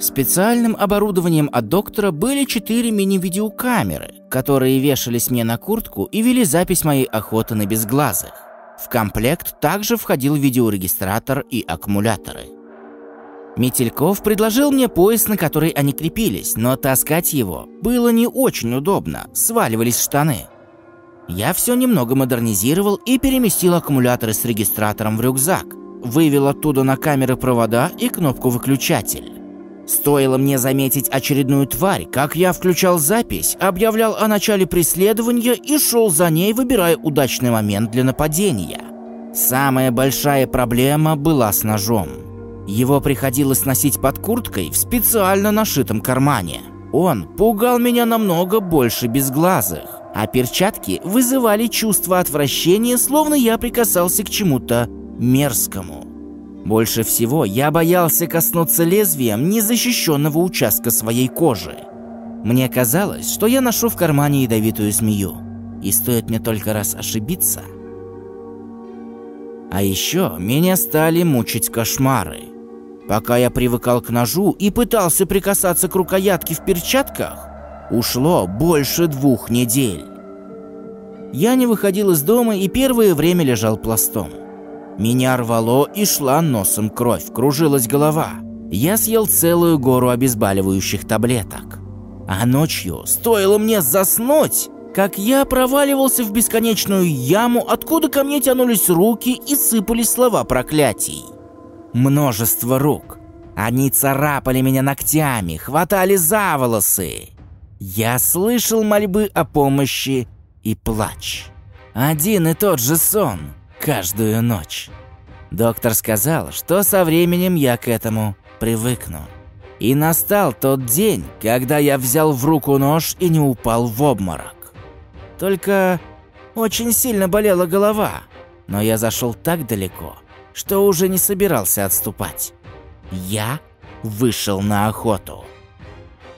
Специальным оборудованием от доктора были четыре мини-видеокамеры, которые вешались мне на куртку и вели запись моей охоты на безглазых. В комплект также входил видеорегистратор и аккумуляторы. Метельков предложил мне пояс, на который они крепились, но таскать его было не очень удобно, сваливались штаны. Я все немного модернизировал и переместил аккумуляторы с регистратором в рюкзак, вывел оттуда на камеры провода и кнопку выключатель. Стоило мне заметить очередную тварь, как я включал запись, объявлял о начале преследования и шел за ней, выбирая удачный момент для нападения. Самая большая проблема была с ножом. Его приходилось носить под курткой в специально нашитом кармане. Он пугал меня намного больше безглазых, а перчатки вызывали чувство отвращения, словно я прикасался к чему-то мерзкому. Больше всего я боялся коснуться лезвием незащищенного участка своей кожи. Мне казалось, что я ношу в кармане ядовитую змею, и стоит мне только раз ошибиться. А еще меня стали мучить кошмары. Пока я привыкал к ножу и пытался прикасаться к рукоятке в перчатках, ушло больше двух недель. Я не выходил из дома и первое время лежал пластом. Меня рвало и шла носом кровь, кружилась голова. Я съел целую гору обезболивающих таблеток. А ночью, стоило мне заснуть, как я проваливался в бесконечную яму, откуда ко мне тянулись руки и сыпались слова проклятий. Множество рук. Они царапали меня ногтями, хватали за волосы. Я слышал мольбы о помощи и плач. Один и тот же сон — каждую ночь. Доктор сказал, что со временем я к этому привыкну. И настал тот день, когда я взял в руку нож и не упал в обморок. Только очень сильно болела голова, но я зашел так далеко, что уже не собирался отступать. Я вышел на охоту.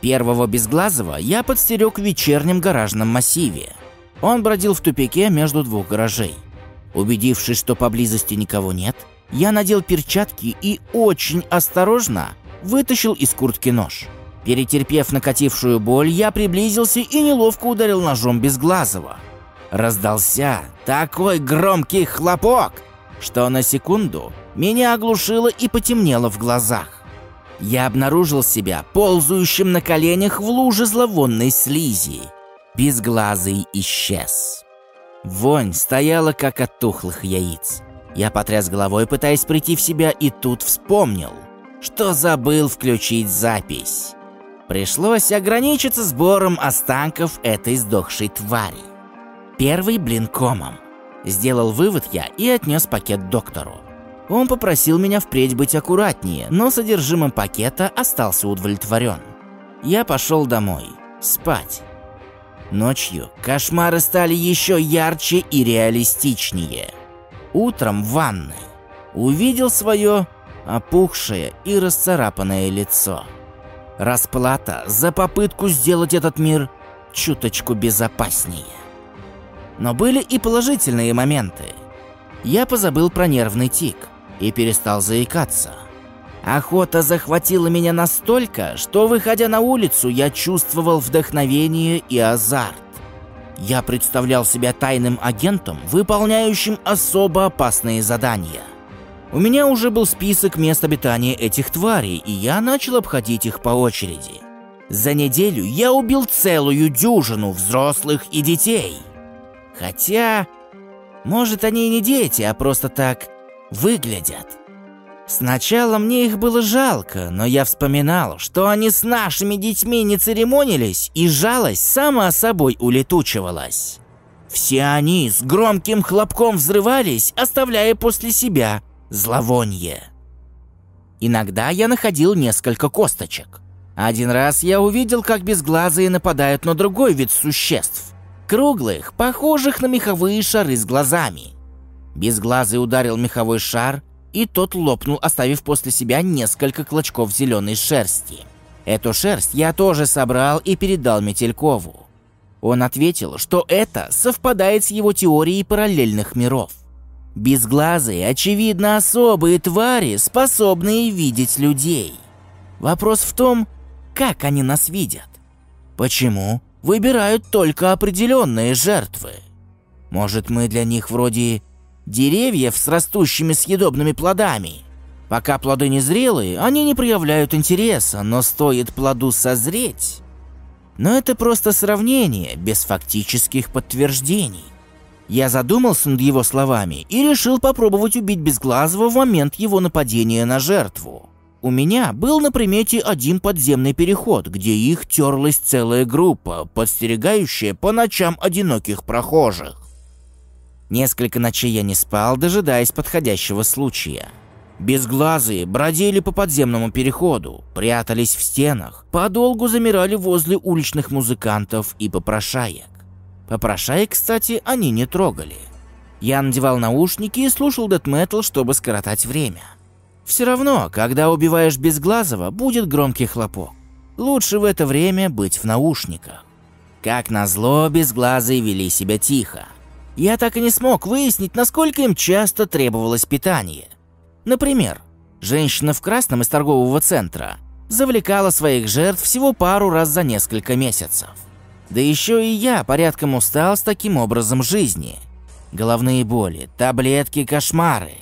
Первого безглазого я подстерег в вечернем гаражном массиве. Он бродил в тупике между двух гаражей. Убедившись, что поблизости никого нет, я надел перчатки и очень осторожно вытащил из куртки нож. Перетерпев накатившую боль, я приблизился и неловко ударил ножом Безглазого. Раздался такой громкий хлопок, что на секунду меня оглушило и потемнело в глазах. Я обнаружил себя ползающим на коленях в луже зловонной слизи. Безглазый исчез. Вонь стояла, как от тухлых яиц. Я потряс головой, пытаясь прийти в себя, и тут вспомнил, что забыл включить запись. Пришлось ограничиться сбором останков этой сдохшей твари. Первый блин комом. Сделал вывод я и отнес пакет доктору. Он попросил меня впредь быть аккуратнее, но содержимым пакета остался удовлетворен. Я пошел домой, спать. Ночью кошмары стали еще ярче и реалистичнее. Утром в ванной увидел свое опухшее и расцарапанное лицо. Расплата за попытку сделать этот мир чуточку безопаснее. Но были и положительные моменты. Я позабыл про нервный тик и перестал заикаться. Охота захватила меня настолько, что, выходя на улицу, я чувствовал вдохновение и азарт. Я представлял себя тайным агентом, выполняющим особо опасные задания. У меня уже был список мест обитания этих тварей, и я начал обходить их по очереди. За неделю я убил целую дюжину взрослых и детей. Хотя, может, они и не дети, а просто так выглядят. Сначала мне их было жалко, но я вспоминал, что они с нашими детьми не церемонились, и жалость сама собой улетучивалась. Все они с громким хлопком взрывались, оставляя после себя зловонье. Иногда я находил несколько косточек. Один раз я увидел, как безглазые нападают на другой вид существ. Круглых, похожих на меховые шары с глазами. Безглазый ударил меховой шар, и тот лопнул, оставив после себя несколько клочков зеленой шерсти. Эту шерсть я тоже собрал и передал Метелькову. Он ответил, что это совпадает с его теорией параллельных миров. Безглазые, очевидно, особые твари, способные видеть людей. Вопрос в том, как они нас видят. Почему выбирают только определенные жертвы? Может, мы для них вроде деревьев с растущими съедобными плодами? Пока плоды не зрелые, они не проявляют интереса, но стоит плоду созреть. Но это просто сравнение, без фактических подтверждений. Я задумался над его словами и решил попробовать убить Безглазого в момент его нападения на жертву. У меня был на примете один подземный переход, где их терлась целая группа, подстерегающая по ночам одиноких прохожих. Несколько ночей я не спал, дожидаясь подходящего случая. Безглазые бродили по подземному переходу, прятались в стенах, подолгу замирали возле уличных музыкантов и попрошаек. Попрошаек, кстати, они не трогали. Я надевал наушники и слушал дэт-метал, чтобы скоротать время. Все равно, когда убиваешь Безглазого, будет громкий хлопок. Лучше в это время быть в наушниках. Как назло, Безглазые вели себя тихо. Я так и не смог выяснить, насколько им часто требовалось питание. Например, женщина в красном из торгового центра завлекала своих жертв всего пару раз за несколько месяцев. Да еще и я порядком устал с таким образом жизни. Головные боли, таблетки, кошмары.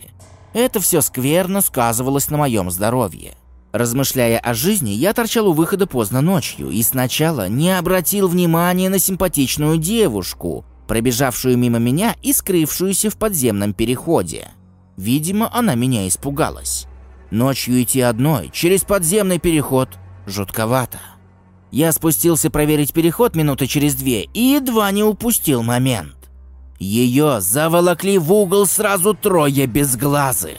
Это все скверно сказывалось на моем здоровье. Размышляя о жизни, я торчал у выхода поздно ночью и сначала не обратил внимания на симпатичную девушку, пробежавшую мимо меня и скрывшуюся в подземном переходе. Видимо, она меня испугалась. Ночью идти одной через подземный переход жутковато. Я спустился проверить переход минуты через две и едва не упустил момент. Ее заволокли в угол сразу трое безглазых.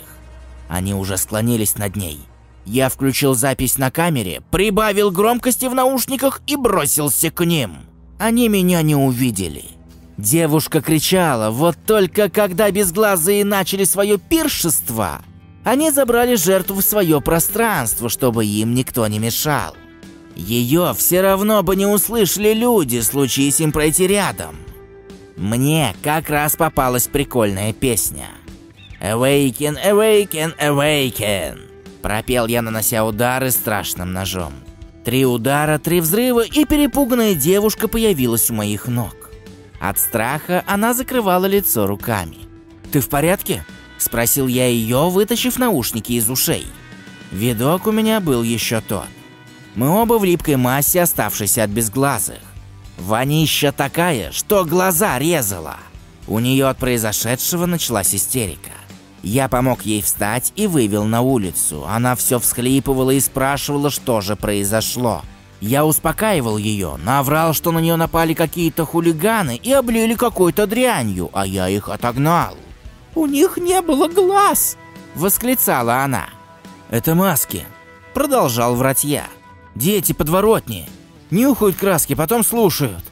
Они уже склонились над ней. Я включил запись на камере, прибавил громкости в наушниках и бросился к ним. Они меня не увидели. Девушка кричала, вот только когда безглазые начали свое пиршество, они забрали жертву в свое пространство, чтобы им никто не мешал. Ее все равно бы не услышали люди, случись им пройти рядом. Мне как раз попалась прикольная песня. «Awaken, awaken, awaken!» Пропел я, нанося удары страшным ножом. Три удара, три взрыва, и перепуганная девушка появилась у моих ног. От страха она закрывала лицо руками. «Ты в порядке?» – спросил я ее, вытащив наушники из ушей. Видок у меня был еще тот. Мы оба в липкой массе, оставшейся от безглазых. Вонища такая, что глаза резала. У нее от произошедшего началась истерика. Я помог ей встать и вывел на улицу. Она все всхлипывала и спрашивала, что же произошло. Я успокаивал ее, наврал, что на нее напали какие-то хулиганы и облили какой-то дрянью, а я их отогнал. «У них не было глаз!» – восклицала она. «Это маски», – продолжал врать я. «Дети подворотни. Нюхают краски, потом слушают.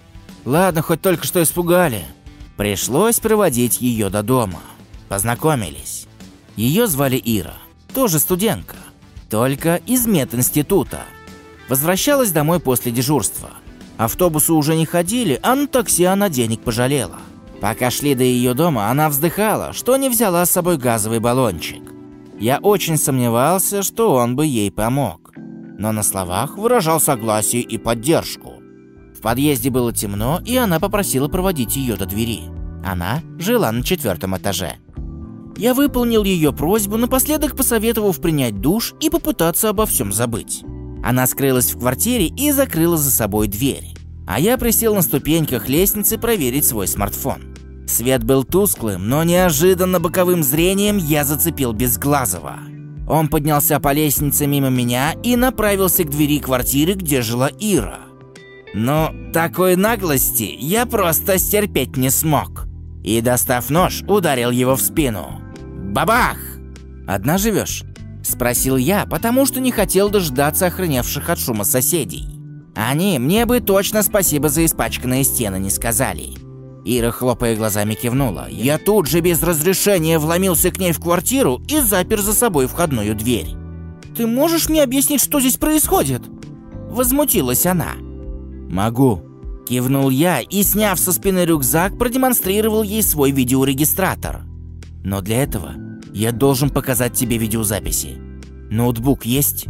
Ладно, хоть только что испугали». Пришлось проводить ее до дома. Познакомились. Ее звали Ира, тоже студентка, только из мединститута. Возвращалась домой после дежурства. Автобусы уже не ходили, а на такси она денег пожалела. Пока шли до ее дома, она вздыхала, что не взяла с собой газовый баллончик. Я очень сомневался, что он бы ей помог. Но на словах выражал согласие и поддержку. В подъезде было темно, и она попросила проводить ее до двери. Она жила на четвертом этаже. Я выполнил ее просьбу, напоследок посоветовав принять душ и попытаться обо всем забыть. Она скрылась в квартире и закрыла за собой дверь. А я присел на ступеньках лестницы проверить свой смартфон. Свет был тусклым, но неожиданно боковым зрением я зацепил Безглазого. Он поднялся по лестнице мимо меня и направился к двери квартиры, где жила Ира. Но такой наглости я просто стерпеть не смог. И, достав нож, ударил его в спину. Бабах! Одна живешь? Спросил я, потому что не хотел дождаться охранявших от шума соседей. Они мне бы точно спасибо за испачканные стены не сказали. Ира, хлопая глазами, кивнула. Я тут же без разрешения вломился к ней в квартиру и запер за собой входную дверь. «Ты можешь мне объяснить, что здесь происходит?» Возмутилась она. «Могу», – кивнул я и, сняв со спины рюкзак, продемонстрировал ей свой видеорегистратор. «Но для этого я должен показать тебе видеозаписи. Ноутбук есть?»